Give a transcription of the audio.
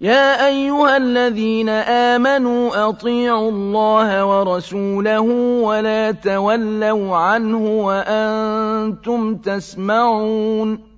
يَا أَيُّهَا الَّذِينَ آمَنُوا أَطِيعُوا اللَّهَ وَرَسُولَهُ وَلَا تَوَلَّوْا عَنْهُ وَأَنتُمْ تَسْمَعُونَ